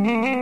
Mm-hmm.